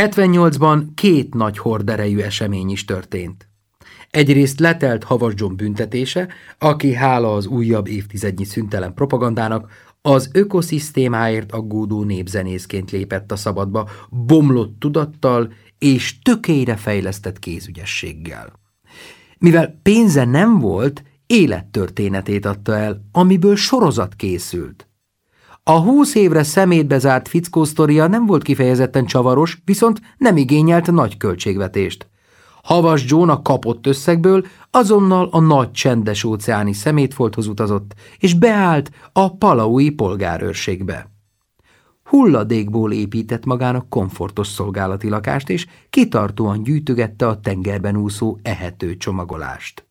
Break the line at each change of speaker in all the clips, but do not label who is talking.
78-ban két nagy horderejű esemény is történt. Egyrészt letelt Havas John büntetése, aki hála az újabb évtizednyi szüntelen propagandának az ökoszisztémáért aggódó népzenészként lépett a szabadba, bomlott tudattal és tökélyre fejlesztett kézügyességgel. Mivel pénze nem volt, élettörténetét adta el, amiből sorozat készült. A húsz évre szemétbe zárt fickó sztoria nem volt kifejezetten csavaros, viszont nem igényelt nagy költségvetést. Havas John a kapott összegből azonnal a nagy csendes óceáni szemétfolthoz utazott, és beállt a palaui polgárőrségbe. Hulladékból épített magának komfortos szolgálati lakást, és kitartóan gyűjtögette a tengerben úszó ehető csomagolást.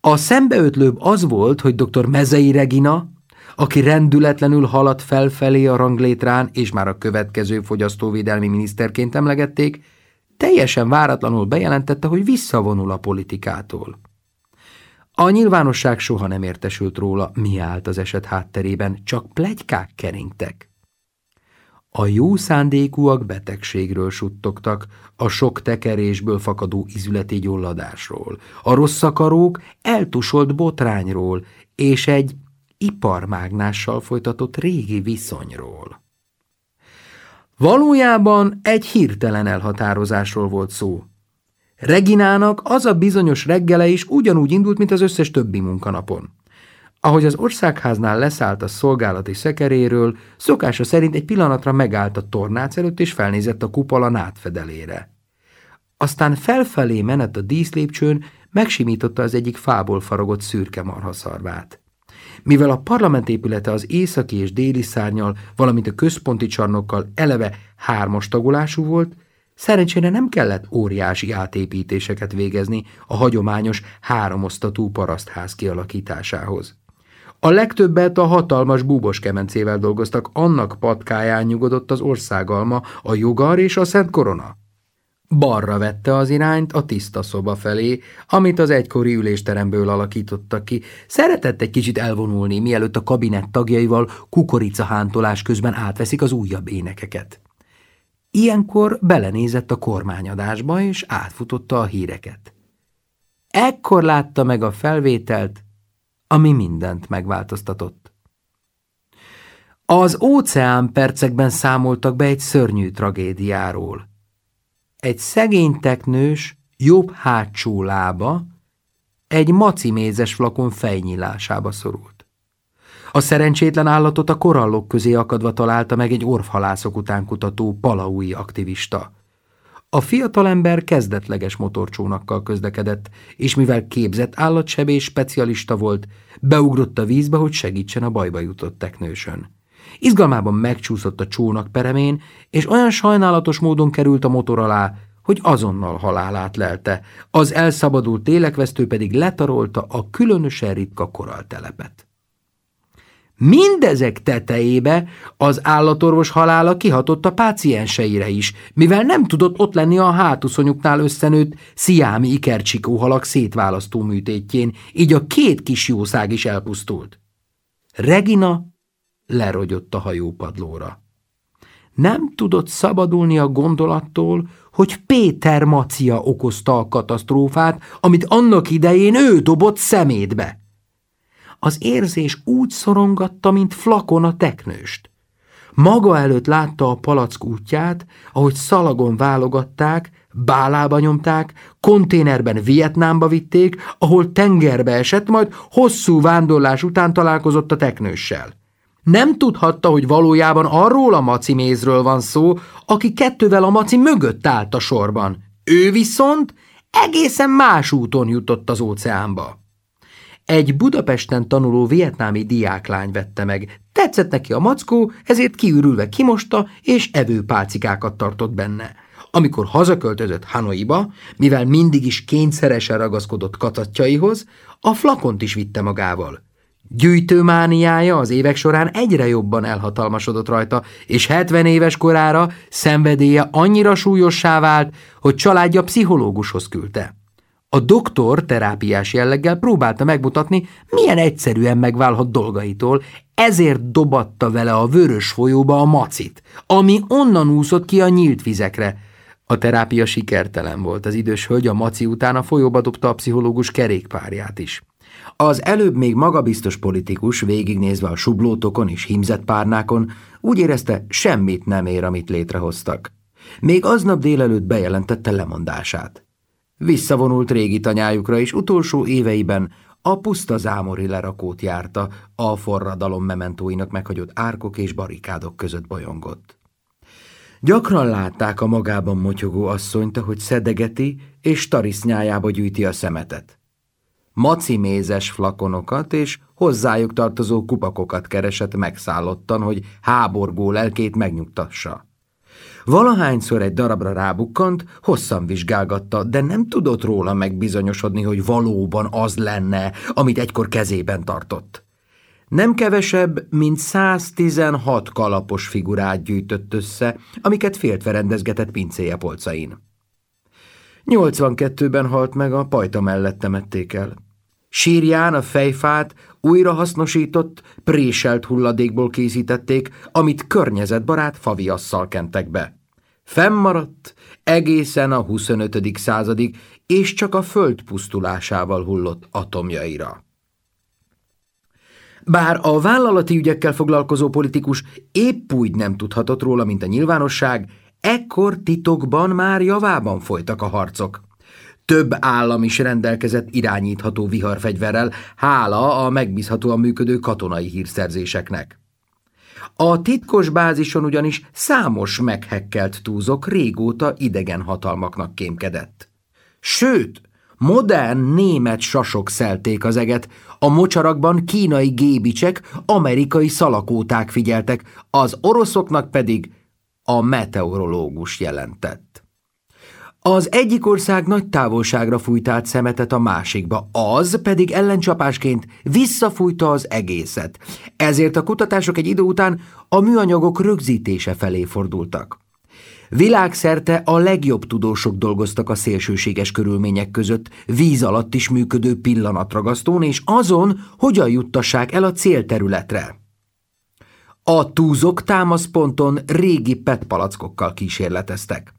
A szembeötlőbb az volt, hogy dr. Mezei Regina, aki rendületlenül haladt felfelé a ranglétrán, és már a következő fogyasztóvédelmi miniszterként emlegették, teljesen váratlanul bejelentette, hogy visszavonul a politikától. A nyilvánosság soha nem értesült róla, mi állt az eset hátterében, csak plegykák keringtek. A jó szándékúak betegségről suttogtak, a sok tekerésből fakadó izületi gyulladásról, a rosszakarók eltusolt botrányról és egy iparmágnással folytatott régi viszonyról. Valójában egy hirtelen elhatározásról volt szó. Reginának az a bizonyos reggele is ugyanúgy indult, mint az összes többi munkanapon. Ahogy az országháznál leszállt a szolgálati szekeréről, szokása szerint egy pillanatra megállt a tornác előtt, és felnézett a kupola nátfedelére. Aztán felfelé menet a díszlépcsőn, megsimította az egyik fából faragott szürke marhaszarvát. Mivel a parlament épülete az északi és déli szárnyal, valamint a központi csarnokkal eleve hármas tagolású volt, szerencsére nem kellett óriási átépítéseket végezni a hagyományos háromosztatú parasztház kialakításához. A legtöbbet a hatalmas búbos kemencével dolgoztak, annak patkáján nyugodott az országalma, a jogar és a Szent Korona. Balra vette az irányt a tiszta szoba felé, amit az egykori ülésteremből alakítottak ki. Szeretett egy kicsit elvonulni, mielőtt a kabinett tagjaival kukoricahántolás közben átveszik az újabb énekeket. Ilyenkor belenézett a kormányadásba, és átfutotta a híreket. Ekkor látta meg a felvételt, ami mindent megváltoztatott. Az óceán percekben számoltak be egy szörnyű tragédiáról – egy szegény teknős jobb hátsó lába egy macimézes flakon fejnyílásába szorult. A szerencsétlen állatot a korallok közé akadva találta meg egy orvhalászok után kutató palaui aktivista. A fiatalember kezdetleges motorcsónakkal közlekedett, és mivel képzett állatsebés specialista volt, beugrott a vízbe, hogy segítsen a bajba jutott teknősön. Izgalmában megcsúszott a csónak peremén, és olyan sajnálatos módon került a motor alá, hogy azonnal halálát lelte, az elszabadult télekvesztő pedig letarolta a különösen ritka koraltelepet. Mindezek tetejébe az állatorvos halála kihatott a pácienseire is, mivel nem tudott ott lenni a hátuszonyuknál összenőtt sziámi ikercsikó halak szétválasztó műtétjén, így a két kis jószág is elpusztult. Regina lerogyott a hajópadlóra. Nem tudott szabadulni a gondolattól, hogy Péter Macia okozta a katasztrófát, amit annak idején ő dobott szemétbe. Az érzés úgy szorongatta, mint flakon a teknőst. Maga előtt látta a palack útját, ahogy szalagon válogatták, bálába nyomták, konténerben Vietnámba vitték, ahol tengerbe esett, majd hosszú vándorlás után találkozott a teknőssel. Nem tudhatta, hogy valójában arról a maci mézről van szó, aki kettővel a maci mögött állt a sorban. Ő viszont egészen más úton jutott az óceánba. Egy Budapesten tanuló vietnámi diáklány vette meg. Tetszett neki a mackó, ezért kiürülve kimosta, és evőpálcikákat tartott benne. Amikor hazaköltözött Hanoiba, mivel mindig is kényszeresen ragaszkodott kacatjaihoz, a flakont is vitte magával. Gyűjtőmániája az évek során egyre jobban elhatalmasodott rajta, és 70 éves korára szenvedélye annyira súlyossá vált, hogy családja pszichológushoz küldte. A doktor terápiás jelleggel próbálta megmutatni, milyen egyszerűen megválhat dolgaitól, ezért dobatta vele a vörös folyóba a macit, ami onnan úszott ki a nyílt vizekre. A terápia sikertelen volt, az idős hölgy a maci után a folyóba dobta a pszichológus kerékpárját is. Az előbb még magabiztos politikus, végignézve a sublótokon és himzett párnákon, úgy érezte, semmit nem ér, amit létrehoztak. Még aznap délelőtt bejelentette lemondását. Visszavonult régi tanyájukra, és utolsó éveiben a puszta zámori lerakót járta, a forradalom mementóinak meghagyott árkok és barikádok között bolyongott. Gyakran látták a magában motyogó asszonyt, ahogy szedegeti és tarisznyájába gyűjti a szemetet. Macimézes flakonokat és hozzájuk tartozó kupakokat keresett megszállottan, hogy háborgó lelkét megnyugtassa. Valahányszor egy darabra rábukkant, hosszan vizsgálgatta, de nem tudott róla megbizonyosodni, hogy valóban az lenne, amit egykor kezében tartott. Nem kevesebb, mint 116 kalapos figurát gyűjtött össze, amiket féltve rendezgetett pincéje polcain. 82-ben halt meg, a pajta mellett temették el. Sírján a fejfát újra hasznosított, préselt hulladékból készítették, amit környezetbarát faviasszal kentek be. Fennmaradt egészen a 25. századig, és csak a föld pusztulásával hullott atomjaira. Bár a vállalati ügyekkel foglalkozó politikus épp úgy nem tudhatott róla, mint a nyilvánosság, ekkor titokban már javában folytak a harcok. Több állam is rendelkezett irányítható viharfegyverrel, hála a megbízhatóan működő katonai hírszerzéseknek. A titkos bázison ugyanis számos meghekkelt túzok régóta idegen hatalmaknak kémkedett. Sőt, modern német sasok szelték az eget, a mocsarakban kínai gébicsek, amerikai szalakóták figyeltek, az oroszoknak pedig a meteorológus jelentett. Az egyik ország nagy távolságra fújt át szemetet a másikba, az pedig ellencsapásként visszafújta az egészet. Ezért a kutatások egy idő után a műanyagok rögzítése felé fordultak. Világszerte a legjobb tudósok dolgoztak a szélsőséges körülmények között, víz alatt is működő pillanatragasztón, és azon, hogyan juttassák el a célterületre. A túzok támaszponton régi petpalackokkal kísérleteztek.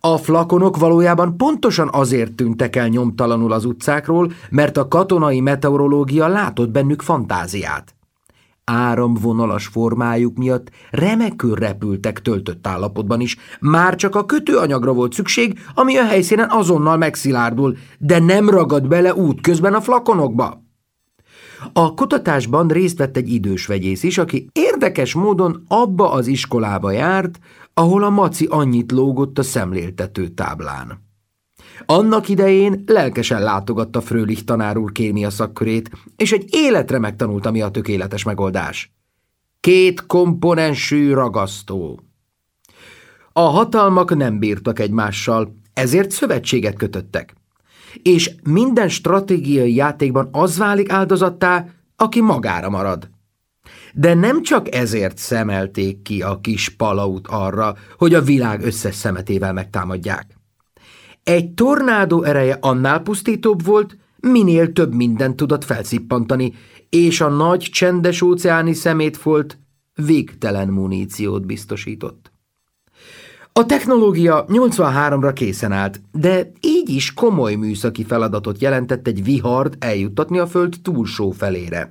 A flakonok valójában pontosan azért tűntek el nyomtalanul az utcákról, mert a katonai meteorológia látott bennük fantáziát. Áramvonalas formájuk miatt remekül repültek töltött állapotban is, már csak a kötőanyagra volt szükség, ami a helyszínen azonnal megszilárdul, de nem ragad bele útközben a flakonokba. A kutatásban részt vett egy idős vegyész is, aki érdekes módon abba az iskolába járt, ahol a maci annyit lógott a szemléltető táblán. Annak idején lelkesen látogatta Frölich tanár úr kémia szakkörét, és egy életre megtanulta, mi a tökéletes megoldás. Két komponensű ragasztó. A hatalmak nem bírtak egymással, ezért szövetséget kötöttek. És minden stratégiai játékban az válik áldozattá, aki magára marad. De nem csak ezért szemelték ki a kis palaut arra, hogy a világ összes szemetével megtámadják. Egy tornádó ereje annál pusztítóbb volt, minél több mindent tudott felszippantani, és a nagy csendes óceáni szemétfolt végtelen muníciót biztosított. A technológia 83-ra készen állt, de így is komoly műszaki feladatot jelentett egy vihart eljuttatni a föld túlsó felére.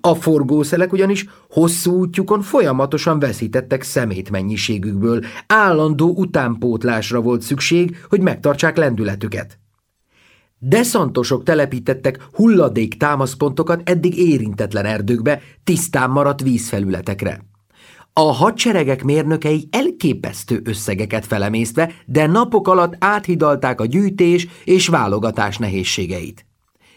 A forgószelek ugyanis hosszú útjukon folyamatosan veszítettek szemét mennyiségükből, állandó utánpótlásra volt szükség, hogy megtartsák lendületüket. Deszantosok telepítettek hulladék támaszpontokat eddig érintetlen erdőkbe, tisztán maradt vízfelületekre. A hadseregek mérnökei elképesztő összegeket felemésztve, de napok alatt áthidalták a gyűjtés és válogatás nehézségeit.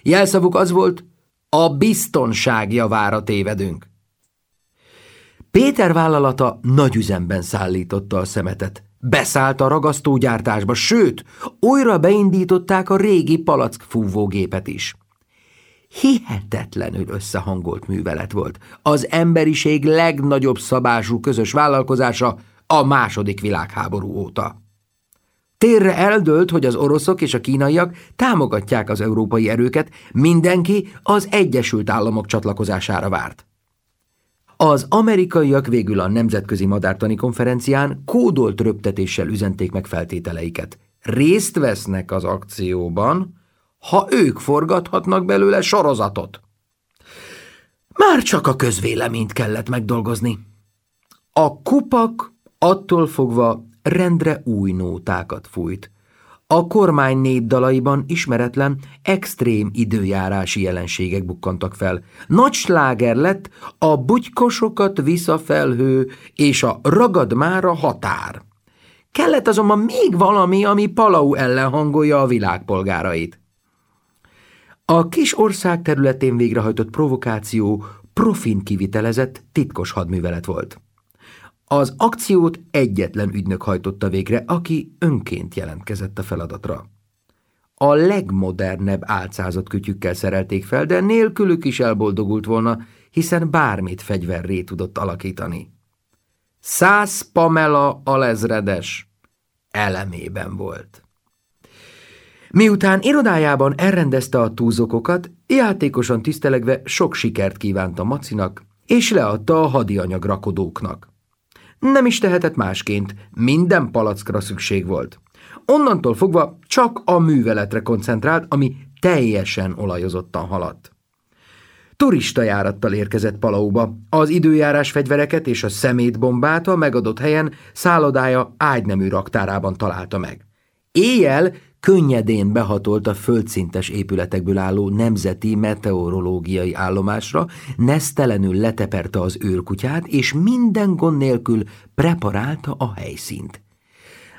Jelszavuk az volt, a biztonság javára tévedünk. Péter vállalata nagy üzemben szállította a szemetet. Beszállt a ragasztógyártásba, sőt, újra beindították a régi palack fúvógépet is. Hihetetlenül összehangolt művelet volt. Az emberiség legnagyobb szabású közös vállalkozása a második világháború óta. Térre eldőlt, hogy az oroszok és a kínaiak támogatják az európai erőket, mindenki az Egyesült Államok csatlakozására várt. Az amerikaiak végül a Nemzetközi Madártani Konferencián kódolt röptetéssel üzenték meg feltételeiket. Részt vesznek az akcióban, ha ők forgathatnak belőle sorozatot. Már csak a közvéleményt kellett megdolgozni. A kupak attól fogva rendre új nótákat fújt. A kormány népdalaiban ismeretlen, extrém időjárási jelenségek bukkantak fel. Nagy sláger lett a bugykosokat visszafelhő és a ragad már a határ. Kellett azonban még valami, ami Palau ellen hangolja a világpolgárait. A kis ország területén végrehajtott provokáció profin kivitelezett titkos hadművelet volt. Az akciót egyetlen ügynök hajtotta végre, aki önként jelentkezett a feladatra. A legmodernebb álcázott kütyükkel szerelték fel, de nélkülük is elboldogult volna, hiszen bármit fegyverré tudott alakítani. Száz Pamela alezredes elemében volt. Miután irodájában elrendezte a túzokokat, játékosan tisztelegve sok sikert kívánt a macinak, és leadta a hadianyag rakodóknak. Nem is tehetett másként, minden palackra szükség volt. Onnantól fogva csak a műveletre koncentrált, ami teljesen olajozottan haladt. Turista járattal érkezett Palauba. Az időjárás fegyvereket és a szemétbombát a megadott helyen szállodája ágynemű raktárában találta meg. Éjjel könnyedén behatolt a földszintes épületekből álló nemzeti meteorológiai állomásra, nesztelenül leteperte az őrkutyát, és minden gond nélkül preparálta a helyszínt.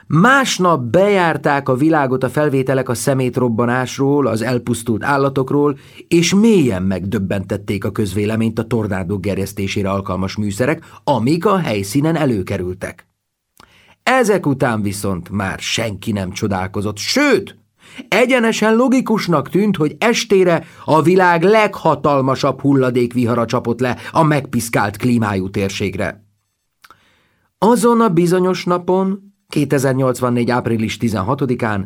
Másnap bejárták a világot a felvételek a szemétrobbanásról, az elpusztult állatokról, és mélyen megdöbbentették a közvéleményt a tornádok gerjesztésére alkalmas műszerek, amik a helyszínen előkerültek. Ezek után viszont már senki nem csodálkozott, sőt, egyenesen logikusnak tűnt, hogy estére a világ leghatalmasabb hulladékvihara csapott le a megpiszkált klímájú térségre. Azon a bizonyos napon, 2084. április 16-án,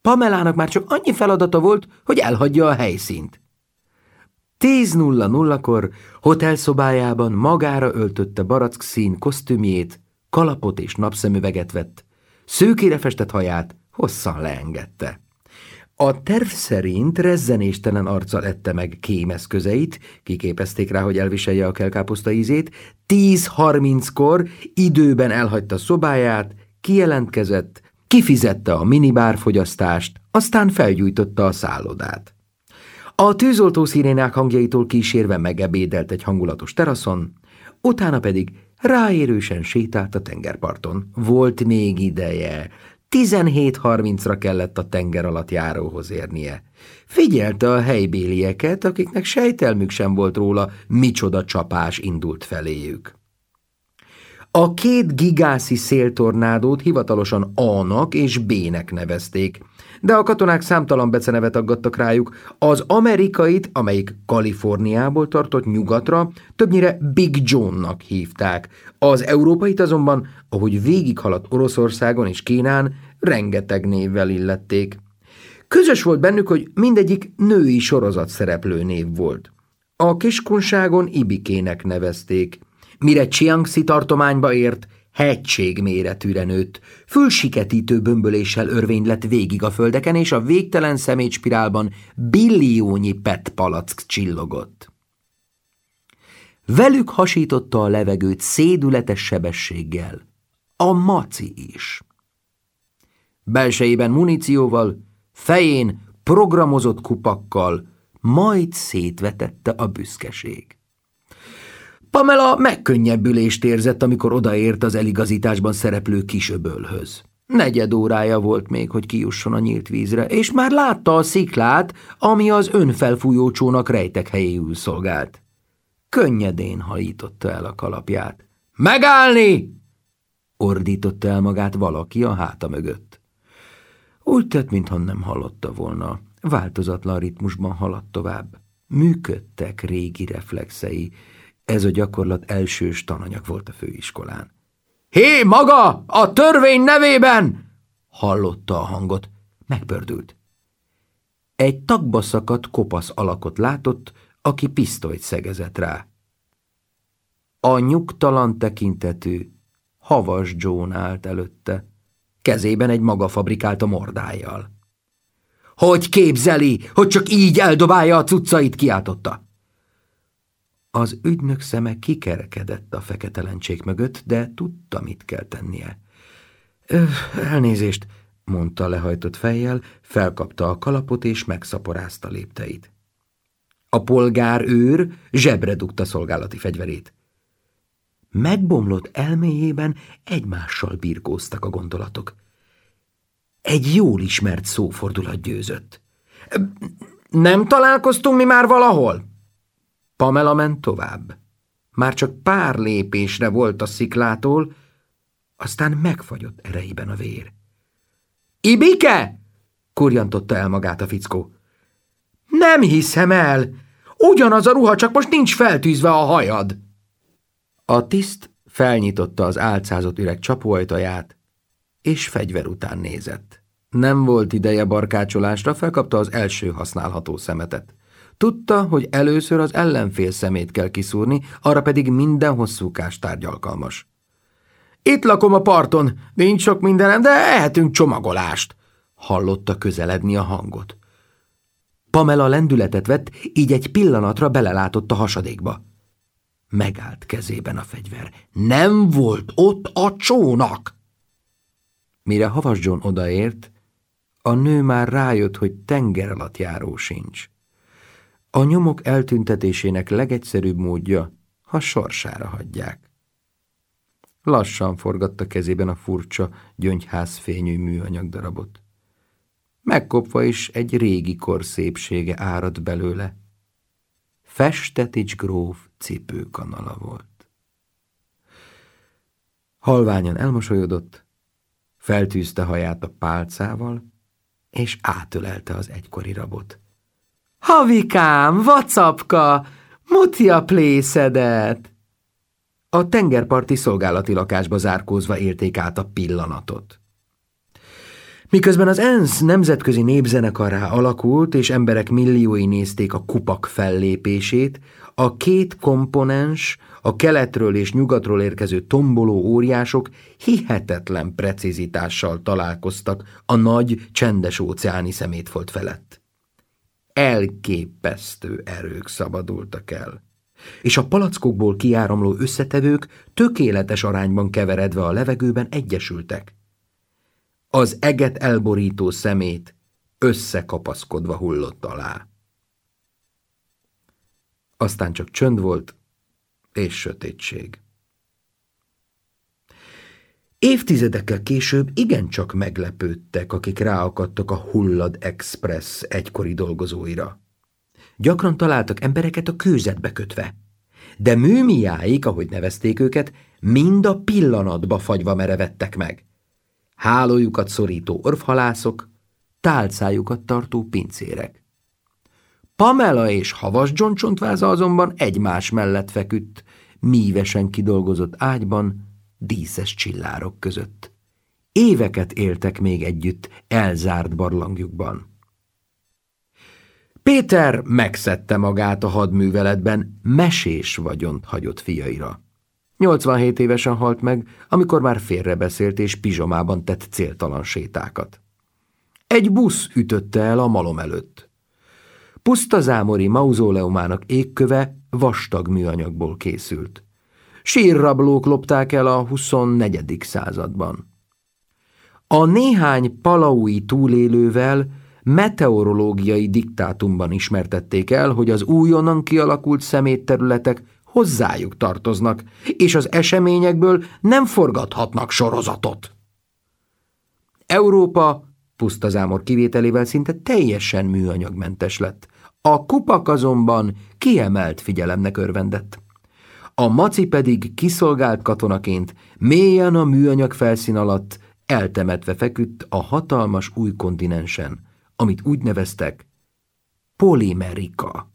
Pamelának már csak annyi feladata volt, hogy elhagyja a helyszínt. 10.00-kor hotelszobájában magára öltötte barack szín kosztümjét, kalapot és napszemüveget vett, szőkére festett haját hosszan leengedte. A terv szerint rezzenéstelen arccal ette meg kémeszközeit, kiképezték rá, hogy elviselje a kelkáposzta ízét, 10.30-kor időben elhagyta szobáját, kijelentkezett, kifizette a minibárfogyasztást, aztán felgyújtotta a szállodát. A tűzoltó szirénák hangjaitól kísérve megebédelt egy hangulatos teraszon, utána pedig Ráérősen sétált a tengerparton. Volt még ideje. 17.30-ra kellett a tenger alatt járóhoz érnie. Figyelte a helybélieket, akiknek sejtelmük sem volt róla, micsoda csapás indult feléjük. A két gigászi széltornádót hivatalosan A-nak és B-nek nevezték, de a katonák számtalan becenevet aggattak rájuk. Az amerikait, amelyik Kaliforniából tartott nyugatra, többnyire Big Johnnak hívták. Az európait azonban, ahogy végighaladt Oroszországon és Kínán, rengeteg névvel illették. Közös volt bennük, hogy mindegyik női sorozat szereplő név volt. A kiskunságon Ibikének nevezték. Mire Chiangsi tartományba ért, hegység méretűre nőtt, fölsiketítő bömböléssel örvény lett végig a földeken, és a végtelen szemétspirálban billiónyi PET palack csillogott. Velük hasította a levegőt szédületes sebességgel. A maci is. Belsejében munícióval, fején programozott kupakkal, majd szétvetette a büszkeség. Pamela megkönnyebbülést érzett, amikor odaért az eligazításban szereplő kisöbölhöz. Negyed órája volt még, hogy kijusson a nyílt vízre, és már látta a sziklát, ami az önfelfújó csónak rejtek helyéül szolgált. Könnyedén hajította el a kalapját. Megállni! ordította el magát valaki a háta mögött. Úgy tett, mintha nem hallotta volna. Változatlan ritmusban haladt tovább. Működtek régi reflexei, ez a gyakorlat elsős tananyag volt a főiskolán. Hé, maga! A törvény nevében! Hallotta a hangot. Megpördült. Egy tagba szakadt kopasz alakot látott, aki pisztolyt szegezett rá. A nyugtalan tekintetű, havas John állt előtte, kezében egy maga fabrikálta mordájjal. Hogy képzeli, hogy csak így eldobálja a cuccait, kiáltotta. Az ügynök szeme kikerekedett a fekete lencsék mögött, de tudta, mit kell tennie. Elnézést, mondta lehajtott fejjel, felkapta a kalapot és megszaporázta lépteit. A polgár őr zsebre dugta szolgálati fegyverét. Megbomlott elméjében egymással birkóztak a gondolatok. Egy jól ismert szófordulat győzött. Nem találkoztunk mi már valahol? Pamela ment tovább. Már csak pár lépésre volt a sziklától, aztán megfagyott erejében a vér. Ibike! kurjantotta el magát a fickó. Nem hiszem el! Ugyanaz a ruha, csak most nincs feltűzve a hajad! A tiszt felnyitotta az álcázott üreg csapóajtaját, és fegyver után nézett. Nem volt ideje barkácsolásra, felkapta az első használható szemetet. Tudta, hogy először az ellenfél szemét kell kiszúrni, arra pedig minden hosszúkás tárgy alkalmas. Itt lakom a parton, nincs sok mindenem, de ehetünk csomagolást, hallotta közeledni a hangot. Pamela lendületet vett, így egy pillanatra belelátott a hasadékba. Megállt kezében a fegyver. Nem volt ott a csónak! Mire Havas John odaért, a nő már rájött, hogy tenger alatt járó sincs. A nyomok eltüntetésének legegyszerűbb módja, ha sorsára hagyják. Lassan forgatta kezében a furcsa, gyöngyházfényű műanyag darabot. Megkopva is egy régi kor szépsége árad belőle. Festetics gróf cipőkanala volt. Halványan elmosolyodott, feltűzte haját a pálcával, és átölelte az egykori rabot. Havikám, vacapka, muti a plészedet! A tengerparti szolgálati lakásba zárkózva élték át a pillanatot. Miközben az ENSZ nemzetközi népzenekará alakult, és emberek milliói nézték a kupak fellépését, a két komponens, a keletről és nyugatról érkező tomboló óriások hihetetlen precizitással találkoztak a nagy, csendes óceáni szemétfolt felett. Elképesztő erők szabadultak el és a palackokból kiáramló összetevők tökéletes arányban keveredve a levegőben egyesültek. Az eget elborító szemét összekapaszkodva hullott alá. Aztán csak csönd volt és sötétség. Évtizedekkel később igencsak meglepődtek, akik ráakadtak a Hullad Express egykori dolgozóira. Gyakran találtak embereket a kőzetbe kötve, de műmiáik, ahogy nevezték őket, mind a pillanatba fagyva merevettek meg. Hálójukat szorító orfhalászok, tálcájukat tartó pincérek. Pamela és Havas John csontváza azonban egymás mellett feküdt, mívesen kidolgozott ágyban, díszes csillárok között. Éveket éltek még együtt elzárt barlangjukban. Péter megszedte magát a hadműveletben, mesés vagyont hagyott fiaira. 87 évesen halt meg, amikor már félrebeszélt és pizsomában tett céltalan sétákat. Egy busz ütötte el a malom előtt. Pusztazámori mauzóleumának égköve vastag műanyagból készült. Sírrablók lopták el a 24. században. A néhány palaui túlélővel meteorológiai diktátumban ismertették el, hogy az újonnan kialakult szemétterületek hozzájuk tartoznak, és az eseményekből nem forgathatnak sorozatot. Európa pusztazámor kivételével szinte teljesen műanyagmentes lett. A kupak azonban kiemelt figyelemnek örvendett. A maci pedig kiszolgált katonaként mélyen a műanyag felszín alatt eltemetve feküdt a hatalmas új kontinensen, amit úgy neveztek Polimerika.